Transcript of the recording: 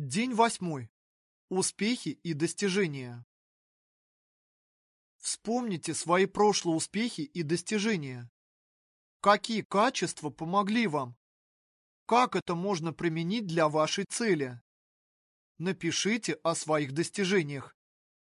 День восьмой. Успехи и достижения. Вспомните свои прошлые успехи и достижения. Какие качества помогли вам? Как это можно применить для вашей цели? Напишите о своих достижениях.